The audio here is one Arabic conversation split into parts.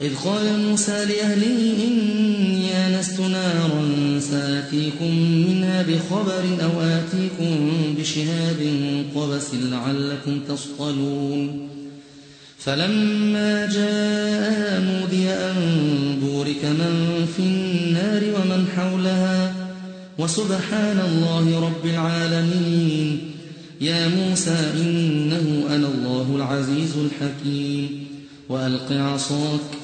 إذ قال موسى لأهله إني آنست نارا سآتيكم منها بخبر أو آتيكم بشهاب قبس لعلكم تصطلون. فلما جاءها نودي أن بورك من في النار ومن حولها. وسبحان الله رب العالمين. يا موسى إنه أنا الله العزيز الحكيم. وألق عصاك.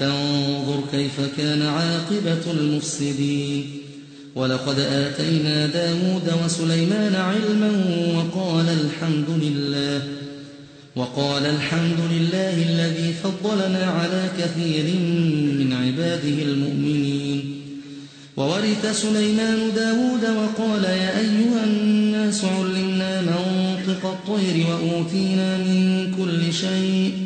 فانظر كيف كان عاقبة المفسدين. ولقد آتينا داود وسليمان علما وقال الحمد لله وقال الحمد لله الذي فضلنا على كثير من عباده المؤمنين. وورث سليمان داود وقال يا أيها الناس علمنا منطق الطير وأوتينا من كل شيء.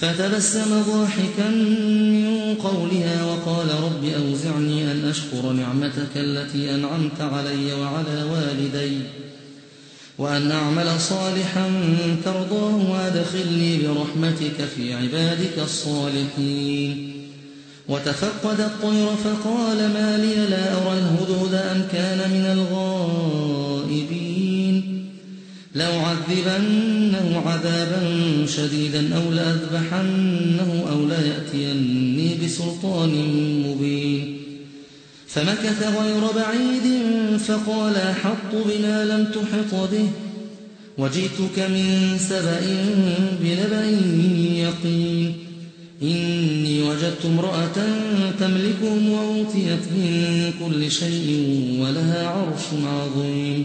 فتبسم ضاحكا من قولها وقال رب أوزعني أن أشكر نعمتك التي أنعمت علي وعلى والدي وأن أعمل صالحا ترضاه وأدخلني برحمتك في عبادك الصالحين. وتفقد الطير فقال ما لي لا أرى الهدهد أم كان من الغائبين. لأعذبنه عذابا شديدا أو لأذبحنه أو ليأتيني بسلطان مبين. فمكث غير بعيد فقال أحط بما لم تحط به. وجئتك من سبأ بنبأ يقين. إني وجدت امرأة تملكهم وأوتيت من كل شيء ولها عرش عظيم.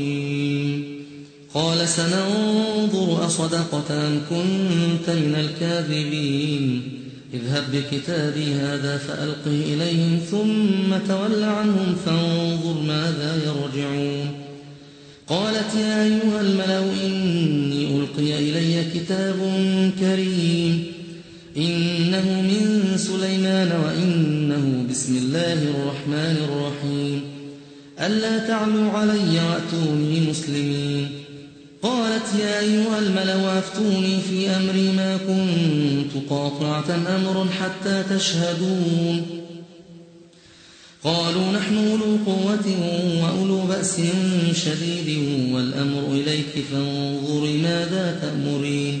قال سننظر أصدقت أم كنت من الكاذبين. اذهب بكتابي هذا فألقه إليهم ثم تول عنهم فانظر ماذا يرجعون. قالت يا أيها الملأ إني ألقي إلي كتاب كريم. إنه من سليمان وإنه بسم الله الرحمن الرحيم. ألا تعلوا علي وأتوني مسلمين. قالت يا أيها الملأ أفتوني في أمري ما كنت قاطعة أمرا حتى تشهدون. قالوا نحن أولو قوة وأولو بأس شديد والأمر إليك فانظري ماذا تأمرين.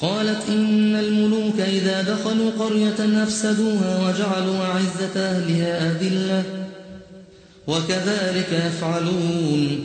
قالت إن الملوك إذا دخلوا قرية أفسدوها وجعلوا أعزة أهلها أذلة وكذلك يفعلون.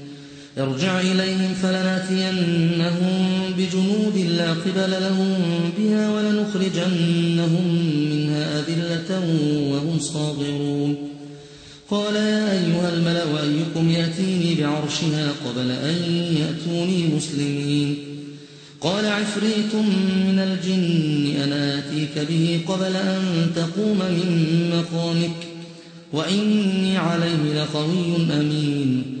ارجع إليهم فلنأتينهم بجنود لا قبل لهم بها ولنخرجنهم منها أذلة وهم صاغرون. قال يا أيها الملأ أيكم يأتيني بعرشها قبل أن يأتوني مسلمين. قال عفريت من الجن أنا آتيك به قبل أن تقوم من مقامك وإني عليه لقوي أمين.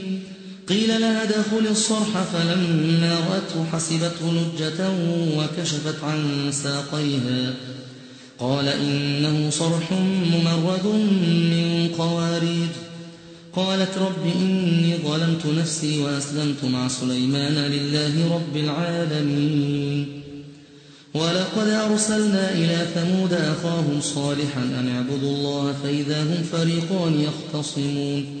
قيل لها دخل الصرح فلما رأته حسبته لجة وكشفت عن ساقيها. قال إنه صرح ممرد من قوارير. قالت رب إني ظلمت نفسي وأسلمت مع سليمان لله رب العالمين. ولقد أرسلنا إلى ثمود أخاهم صالحا أن اعبدوا الله فإذا هم فريقان يختصمون.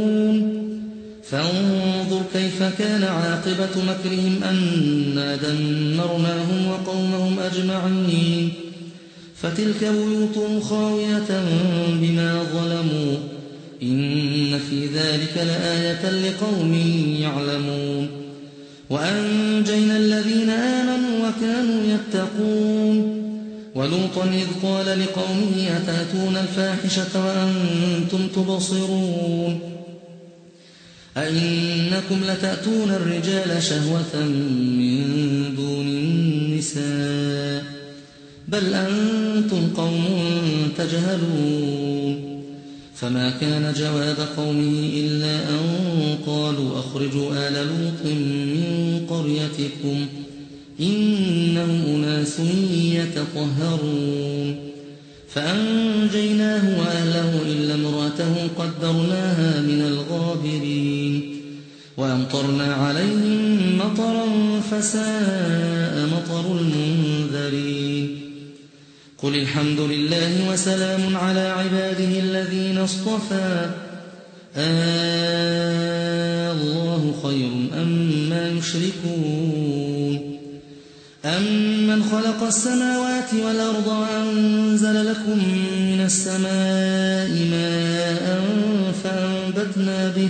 فانظر كيف كان عاقبة مكرهم أنا دمرناهم وقومهم أجمعين. فتلك بيوتهم خاوية بما ظلموا. إن في ذلك لآية لقوم يعلمون. وأنجينا الذين آمنوا وكانوا يتقون. ولوطا إذ قال لقومه أتأتون الفاحشة وأنتم تبصرون. أئنكم لتأتون الرجال شهوة من دون النساء بل أنتم قوم تجهلون فما كان جواب قومه إلا أن قالوا أخرجوا آل لوط من قريتكم إنهم أناس يتطهرون فأنجيناه وأهله إلا امرأته قدرناها من وأمطرنا عليهم مطرا فساء مطر المنذرين. قل الحمد لله وسلام على عباده الذين اصطفى. آه الله خير أم يشركون. أمن خلق السماوات والأرض وأنزل لكم من السماء ماء فأنبتنا به